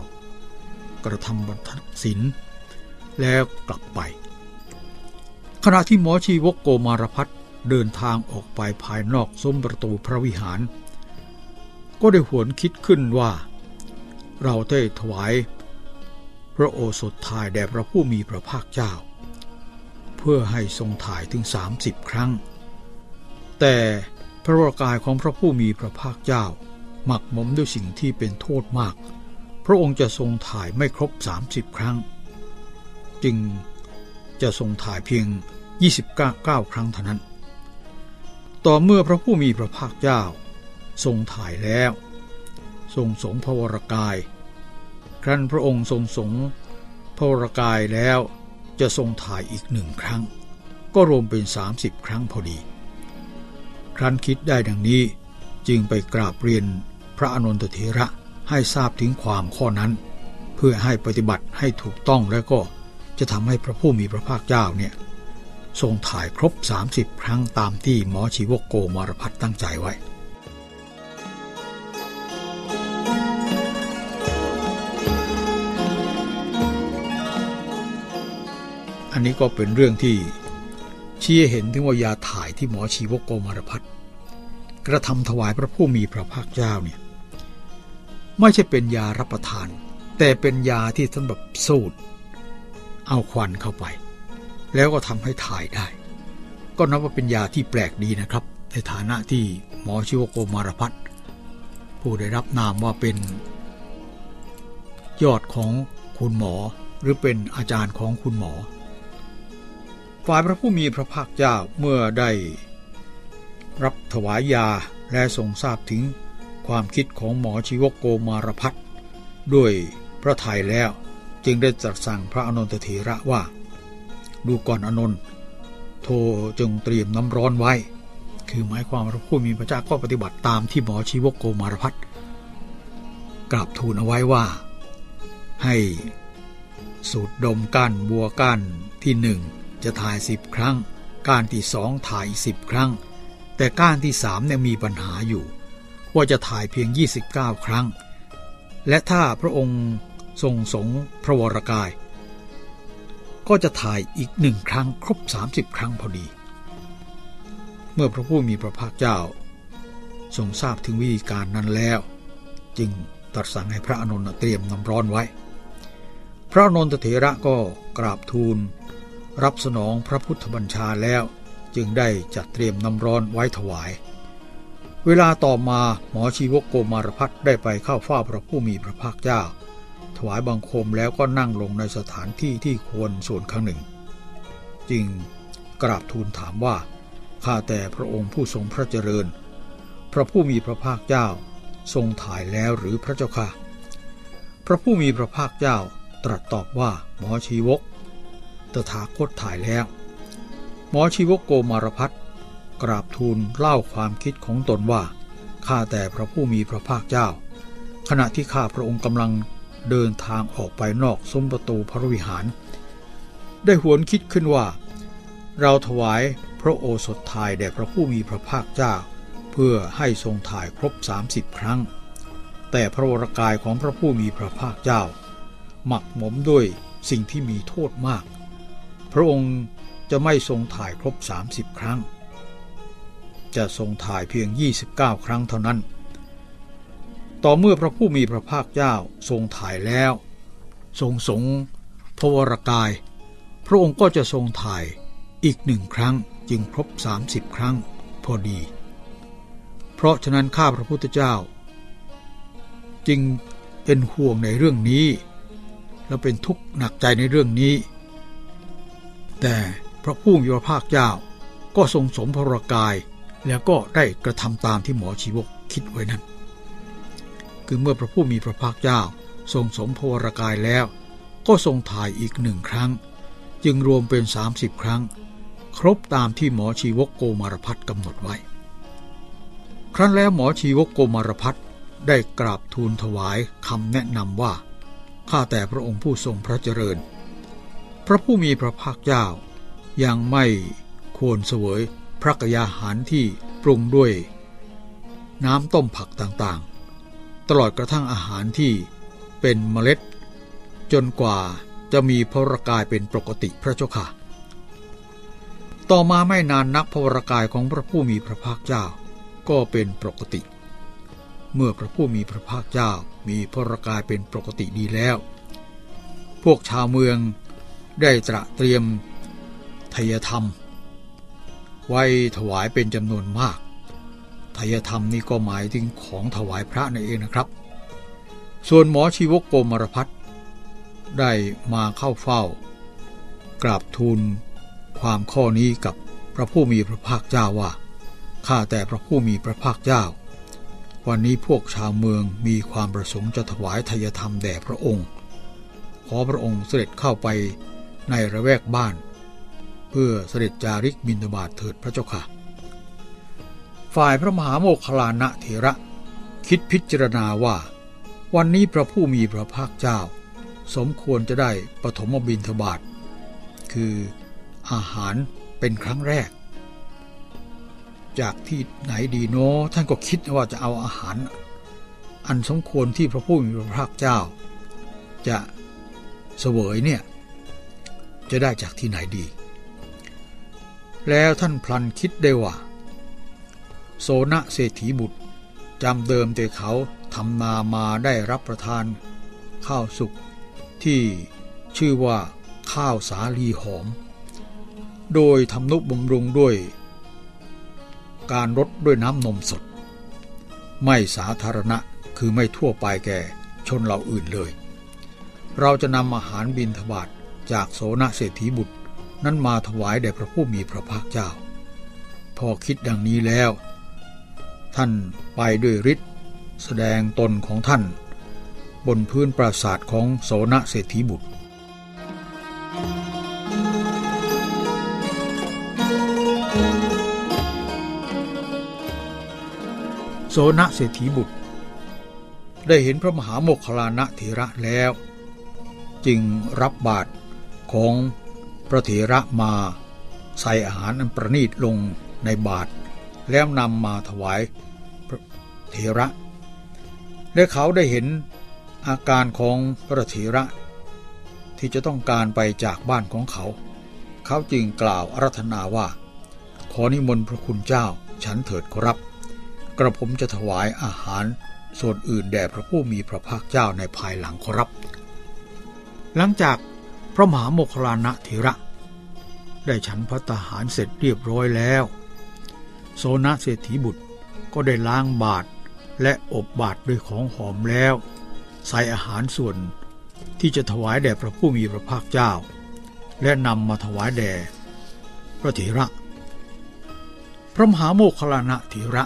กระทำบรรทัดศิลแล้วกลับไป ขณะที่หมอชีวกโกมารพัฒเดินทางออกไปภายนอกซุ้มประตูพระวิหาร ก็ได้หวนคิดขึ้นว่า เราได้ถวาย พระโอสถถ่ายแด่พระผู้มีพระภาคเจ้า เพื่อให้ทรงถ่ายถึง 30 ครั้ง แต่พระวรากายของพระผู้มีพระภาคเจ้า หมักหมมด้วยสิ่งที่เป็นโทษมาก พระองค์จะทรงถ่ายไม่ครบ 30 ครั้ง จึงจะทรงถ่ายเพียง 29 ครั้งเท่านั้น ต่อเมื่อพระผู้มีพระภาคเจ้า ทรงถ่ายแล้ว ทรงสงพระวรกาย ครั้นพระองค์ทรงสงพระวรกายแล้วจะทรงถ่ายอีกหนึ่งครั้ง ก็รวมเป็น 30 ครั้งพอดี ครั้นคิดได้ดังนี้จึงไปกราบเรียนพระอนุนตเถระ ให้ทราบถึงความข้อนั้น เพื่อให้ปฏิบัติให้ถูกต้องแล้วก็จะทำให้พระผู้มีพระภาคเจ้าเนี่ยทรงถ่ายครบ 30 ครั้งตามที่หมอชีวกโกมารพัฒตั้งใจไว้ อันนี้ก็เป็นเรื่องที่ชี้เห็นถึงว่ายาถ่ายที่หมอชีวกโกมารพัฒกระทำถวายพระผู้มีพระภาคเจ้าเนี่ย ไม่ใช่เป็นยารับประทาน แต่เป็นยาที่สำหรับสูดเอาควันเข้าไป แล้วก็ทำให้ถ่ายได้ ก็นับว่าเป็นยาที่แปลกดีนะครับ ในฐานะที่หมอชิวโกมารพัฒผู้ได้รับนามว่าเป็น ยอดของคุณหมอหรือเป็นอาจารย์ของคุณหมอ ฝ่ายพระผู้มีพระภาคเจ้าเมื่อได้รับถวายยาและทรงทราบถึง ความคิดของหมอชีวโกมารพัฒด้วยพระทัยแล้วจึงได้จัดสั่งพระอนนทเถระว่า ดูก่อนอนนท์โทจงเตรียมน้ำร้อนไว้ คือหมายความว่าผู้มีพระเจ้าก็ปฏิบัติตามที่หมอชีวโกมารพัฒกราบทูลเอาไว้ว่า ให้สูดดมก้านบัวก้านที่หนึ่งจะถ่ายสิบครั้ง ก้านที่สองถ่ายสิบครั้ง แต่ก้านที่สามเนี่ยมีปัญหาอยู่ ว่าจะถ่ายเพียง 29 ครั้ง และถ้าพระองค์ทรงสงพระวรกาย ก็จะถ่ายอีกหนึ่งครั้งครบ 30 ครั้งพอดี เมื่อพระผู้มีพระภาคเจ้า ทรงทราบถึงวิธีการนั้นแล้ว จึงตรัสสั่งให้พระอนุนเตรียมน้ำร้อนไว้ พระอนุนเถระก็กราบทูล รับสนองพระพุทธบัญชาแล้วจึงได้จัดเตรียมน้ำร้อนไว้ถวาย เวลาต่อมาหมอชีวกโกมารพัฒได้ไปเข้าเฝ้าพระผู้มีพระภาคเจ้า ถวายบังคมแล้วก็นั่งลงในสถานที่ที่ควรส่วนข้างหนึ่ง จึงกราบทูลถามว่าข้าแต่พระองค์ผู้ทรงพระเจริญ พระผู้มีพระภาคเจ้าทรงถ่ายแล้วหรือพระเจ้าค่ะ พระผู้มีพระภาคเจ้าตรัสตอบว่าหมอชีวก ตถาคตถ่ายแล้ว หมอชีวกโกมารพัฒ กราบทูลเล่าความคิดของตนว่า ข้าแต่พระผู้มีพระภาคเจ้า ขณะที่ข้าพระองค์กำลังเดินทางออกไปนอกซุ้มประตูพระวิหาร ได้หวนคิดขึ้นว่า เราถวายพระโอสถทายแด่พระผู้มีพระภาคเจ้า เพื่อให้ทรงถ่ายครบ 30 ครั้ง แต่พระวรกายของพระผู้มีพระภาคเจ้า หมักหมมด้วยสิ่งที่มีโทษมาก พระองค์จะไม่ทรงถ่ายครบ 30 ครั้ง จะทรงถ่ายเพียง 29 ครั้งเท่านั้น ต่อเมื่อพระผู้มีพระภาคเจ้าทรงถ่ายแล้ว ทรงสงพระวรกาย พระองค์ก็จะทรงถ่ายอีกหนึ่งครั้งจึงครบ 30 ครั้งพอดี เพราะฉะนั้นข้าพระพุทธเจ้า จึงเป็นห่วงในเรื่องนี้ และเป็นทุกข์หนักใจในเรื่องนี้ แต่พระผู้มีพระภาคเจ้าก็ทรงสมพระกาย แล้วก็ได้กระทำตามที่หมอชีวกคิดไว้นั้น คือเมื่อพระผู้มีพระภาคเจ้าทรงสมภวรกายแล้ว ก็ทรงถ่ายอีกหนึ่งครั้ง จึงรวมเป็น 30 ครั้ง ครบตามที่หมอชีวกโกมารพัฒกำหนดไว้ ครั้นแล้วหมอชีวกโกมารพัฒได้กราบทูลถวายคำแนะนำว่า ข้าแต่พระองค์ผู้ทรงพระเจริญ พระผู้มีพระภาคเจ้ายังไม่ควรเสวย พระกยาหารที่ปรุงด้วย น้ำต้มผักต่างๆ ตลอดกระทั่งอาหารที่เป็นเมล็ด จนกว่าจะมีพระกายเป็นปกติพระเจ้าค่ะ ต่อมาไม่นานนักพระกายของพระผู้มีพระภาคเจ้า ก็เป็นปกติ เมื่อพระผู้มีพระภาคเจ้ามีพระกายเป็นปกติดีแล้วพพวกชาวเมืองได้ตระเตรียมทยธรรม ไว้ถวายเป็นจำนวนมากทยธรรมนี่ก็หมายถึงของถวายพระนั่นเองนะครับ ส่วนหมอชีวกโกมารพัฒได้มาเข้าเฝ้า กราบทูลความข้อนี้กับพระผู้มีพระภาคเจ้าว่าข้าแต่พระผู้มีพระภาคเจ้า วันนี้พวกชาวเมืองมีความประสงค์จะถวายทยธรรมแด่พระองค์ ขอพระองค์เสด็จเข้าไปในระแวกบ้าน เพื่อเสด็จจาริกบินบาตเถิดพระเจ้าค่ะ ฝ่ายพระมหาโมคลานะเถระ คิดพิจารณาว่า วันนี้พระผู้มีพระภาคเจ้า สมควรจะได้ปฐมบินทบาทคืออาหารเป็นครั้งแรก จากที่ไหนดีโนท่านก็คิดว่าจะเอาอาหาร อันสมควรที่พระผู้มีพระภาคเจ้า จะเสวยเนี่ย จะได้จากที่ไหนดี แล้วท่านพลันคิดได้ว่าโซนะเศรษฐีบุตรจำเดิมแต่เขาทำนามาได้รับประทาน ข้าวสุกที่ชื่อว่าข้าวสาลีหอม โดยทำนุบำรุงด้วย การรดด้วยน้ำนมสด ไม่สาธารณะคือไม่ทั่วไปแก่ชนเราอื่นเลย เราจะนำอาหารบินทบาทจากโสนเศรษฐีบุตร นั้นมาถวายแด่พระผู้มีพระภาคเจ้า พอคิดดังนี้แล้ว ท่านไปด้วยฤทธิ์แสดงตนของท่าน บนพื้นปราสาทของโสนเศรษฐีบุตร โสนเศรษฐีบุตร ได้เห็นพระมหาโมคคลานะเถระแล้ว จึงรับบาตรของ ระเถระมา ใส่อาหารอันประณีตลงในบาตรแล้วนำมาถวายพระเถระ และเขาได้เห็นอาการของพระเถระ ที่จะต้องการไปจากบ้านของเขา เขาจึงกล่าวอารัธนาว่า ขอนิมนต์พระคุณเจ้าฉันเถิดครับ กระผมจะถวายอาหารส่วนอื่นแด่พระผู้มีพระภาคเจ้าในภายหลังครับ หลังจาก พระมหาโมคลานะเถระ ได้ฉันพระตาหารเสร็จเรียบร้อยแล้ว โซนะเศรษฐีบุตรก็ได้ล้างบาทและอบบาทด้วยของหอมแล้ว ใส่อาหารส่วนที่จะถวายแด่พระผู้มีพระภาคเจ้า และนำมาถวายแด่พระเถระ พระมหาโมคลานะเถระ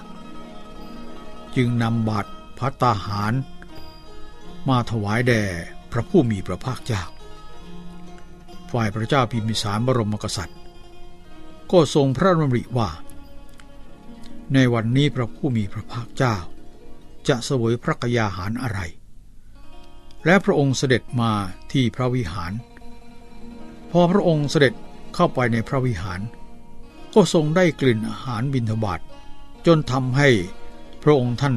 จึงนำบาทพัตตาหาร มาถวายแด่พระผู้มีพระภาคเจ้า ฝ่ายพระเจ้าพิมพิสารบรมกษัตริย์ ก็ทรงพระดำริว่า ในวันนี้พระผู้มีพระภาคเจ้า จะเสวยพระกยาหารอะไร และพระองค์เสด็จมาที่พระวิหาร พอพระองค์เสด็จเข้าไปในพระวิหาร ก็ทรงได้กลิ่นอาหารบิณฑบาตจนทำให้พระองค์ท่าน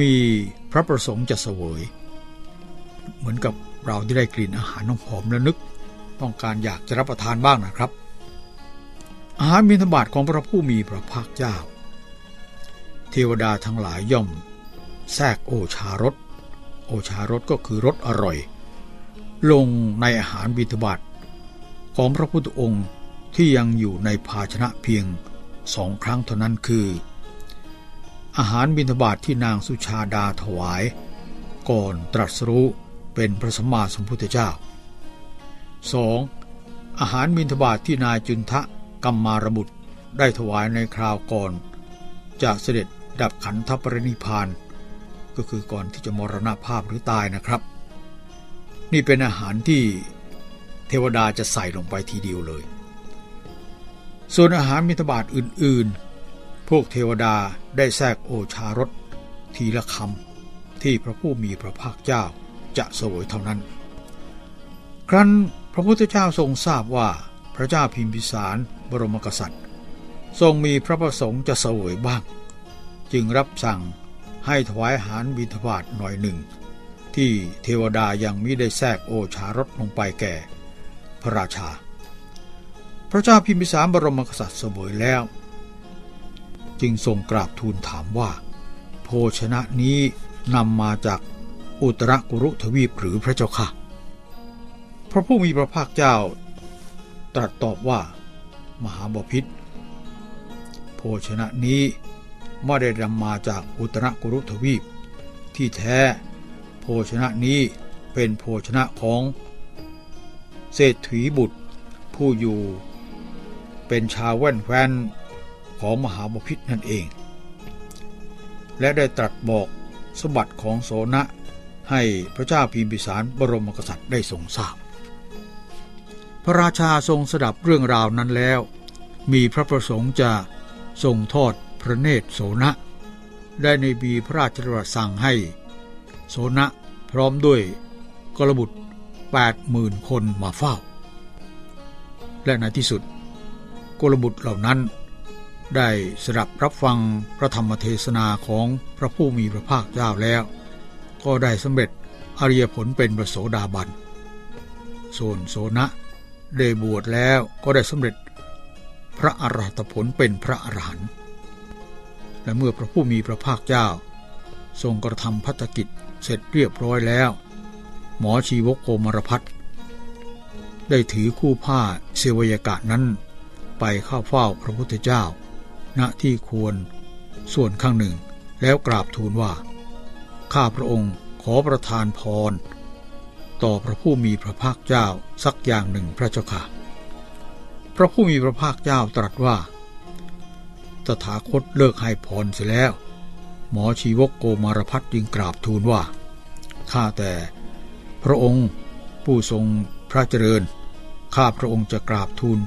มีพระประสงค์จะเสวย เหมือนกับ เราที่ได้กลิ่นอาหารน้หอมและนึก ต้องการอยากจะรับประทานบ้างนะครับ อาหารมินทบาทของพระผู้มีพระภาคเจ้า เทวดาทั้งหลายย่อม แทรกโอชารสโอชารสก็คือรสอร่อย ลงในอาหารบิณฑบาตของพระพุทธองค์ที่ยังอยู่ในภาชนะเพียงสองครั้งเท่านั้นคือ อาหารบิณฑบาตทที่นางสุชาดาถวาย ก่อนตรัสรู้ เป็นพระสัมมาสัมพุทธเจ้า 2. อาหารมินทบาทที่นายจุนทะกัมมารบุตรได้ถวายในคราวก่อน จะเสด็จดับขันธปรินิพาน ก็คือก่อนที่จะมรณภาพหรือตายนะครับ นี่เป็นอาหารที่เทวดาจะใส่ลงไปทีเดียวเลย ส่วนอาหารมิถบาทอื่น ๆ พวกเทวดาได้แทรกโอชารสทีละคำที่พระผู้มีพระภาคเจ้า จะเสวยเท่านั้น ครั้นพระพุทธเจ้าทรงทราบว่าพระเจ้าพิมพิสารบรมกษัตริย์ ทรงมีพระประสงค์จะเสวยบ้าง จึงรับสั่งให้ถวายอาหารบิณฑบาตหน่อยหนึ่ง ที่เทวดายังมิได้แทรกโอชารสลงไปแก่พระราชา พระเจ้าพิมพิสารบรมกษัตริย์เสวยแล้ว จึงทรงกราบทูลถามว่า โภชนะนี้นำมาจาก อุตรกุรุทวีปหรือพระเจ้าค่ะ พระผู้มีพระภาคเจ้า ตรัสตอบว่า มหาบพิษโภชนะนี้ไม่ได้นำมาจากอุตรกุรุทวีป ที่แท้ โภชนะนี้เป็นโภชนะของเศรษฐีบุตรผู้อยู่เป็นชาวแว่นแควนของมหาบพิษนั่นเอง และได้ตรัสบอกสมบัติของโสนะ ให้พระเจ้าพิมพิสารบรมกษัตริย์ได้ทรงทราบ พระราชาทรงสดับเรื่องราวนั้นแล้ว มีพระประสงค์จะทรงทอดพระเนตรโสนะ ได้ในบีพระราชดำรัสสั่งให้ โสนะพร้อมด้วยกรบุตรแปดหมื่นคนมาเฝ้า และในที่สุดกรบุตรเหล่านั้น ได้สดับรับฟังพระธรรมเทศนาของพระผู้มีพระภาคเจ้าแล้ว ก็ได้สำเร็จอริยผลเป็นประโสดาบัน ส่วนโสนะได้บวชแล้วก็ได้สำเร็จพระอรหัตผลเป็นพระอรหันต์ และเมื่อพระผู้มีพระภาคเจ้า ทรงกระทำพัฒกิจเสร็จเรียบร้อยแล้ว หมอชีวกโกมารพัฒได้ถือคู่ผ้าเสวยกะนั้น ไปเข้าเฝ้าพระพุทธเจ้า ณที่ควรส่วนข้างหนึ่งแล้วกราบทูลว่า ข้าพระองค์ขอประทานพร ต่อพระผู้มีพระภาคเจ้าสักอย่างหนึ่งพระเจ้าค่ะ พระผู้มีพระภาคเจ้าตรัสว่า ตถาคตเลิกให้พรเสียแล้ว หมอชีวกโกมารพัฒยิงกราบทูลว่า ข้าแต่พระองค์ผู้ทรงพระเจริญ ข้าพระองค์จะกราบทูล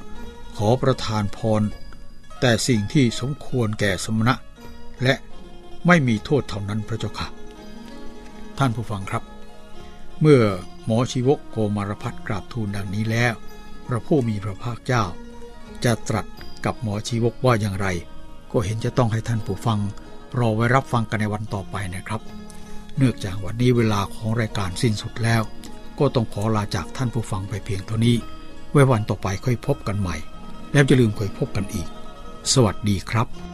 ขอประทานพร แต่สิ่งที่สมควรแก่สมณะ และไม่มีโทษเท่านั้นพระเจ้าค่ะ ท่านผู้ฟังครับ เมื่อหมอชีวกโกมารพัฒกราบทูลดังนี้แล้ว พระผู้มีพระภาคเจ้า จะตรัสกับหมอชีวกว่าอย่างไร ก็เห็นจะต้องให้ท่านผู้ฟัง รอไว้รับฟังกันในวันต่อไปนะครับ เนื่องจากวันนี้เวลาของรายการสิ้นสุดแล้ว ก็ต้องขอลาจากท่านผู้ฟังไปเพียงเท่านี้ ไว้วันต่อไปค่อยพบกันใหม่ แล้วจะลืมค่อยพบกันอีก สวัสดีครับ